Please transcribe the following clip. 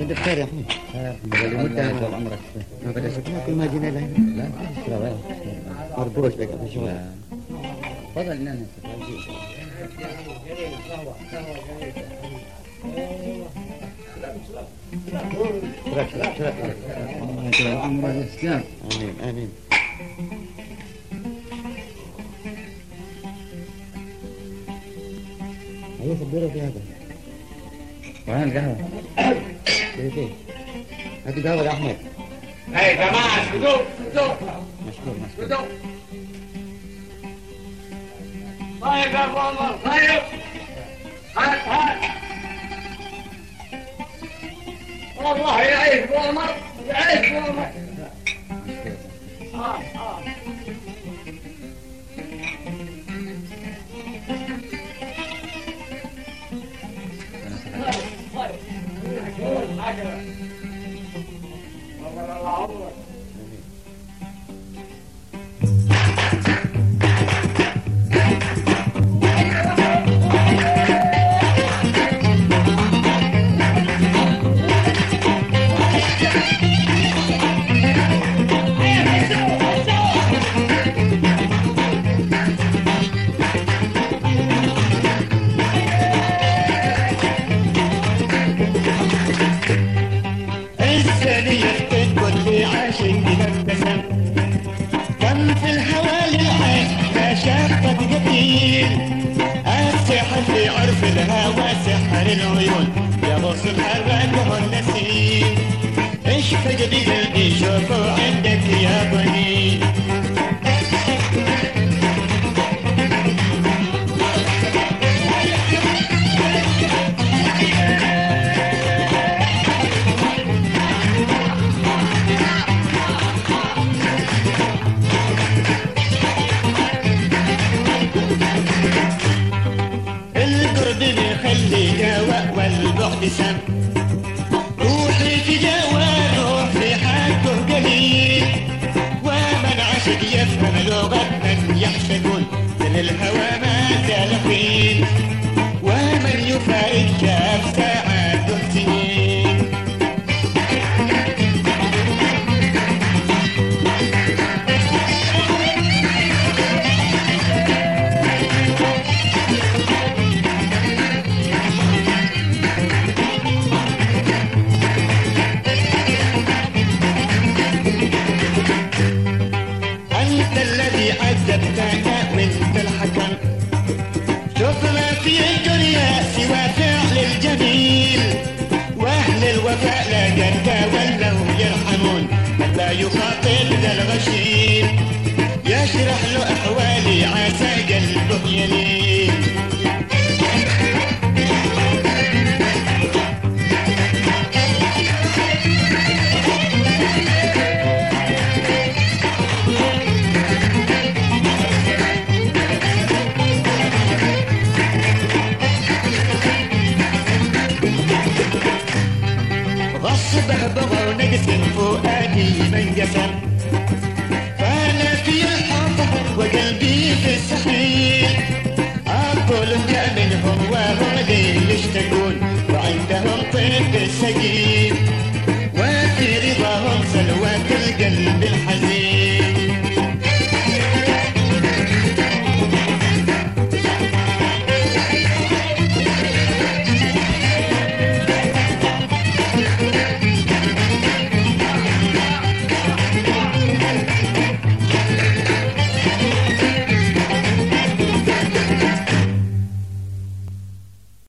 انت بخير يا احمد اللي مدة طول عمرك ما بدا شكلنا كل ما جينا لهنا لا لا لا مربوش بقى في شغل تفضل نعم شرك شرك شرك طول عمرك الاسلام امين امين ايوه صبروا في هذا وين القهوة؟ كيف كيف هات قهوة يا أحمد. يا جماعة اسكتوا اسكتوا. مشكور مشكور. اسكتوا. طيب يا أبو عمر طيب. هات هات. والله يعيش ابو عمر يعيش ابو عمر آه آه. Aja, 了 رویون یواش پرورده ها نسیم عشق دیگه بیشا جواء والبعد سم روح في حاله قليل ومن عشق يفهم لغة من من الهوى فعل الجميل وأهل الوفاء لا جرد فؤادي من قسم فانا في الحب وقلبي في السحيل أقول منهم وهم ذي يشتكون وعندهم طيب السقيم وفي رضاهم سلوى القلب الحزين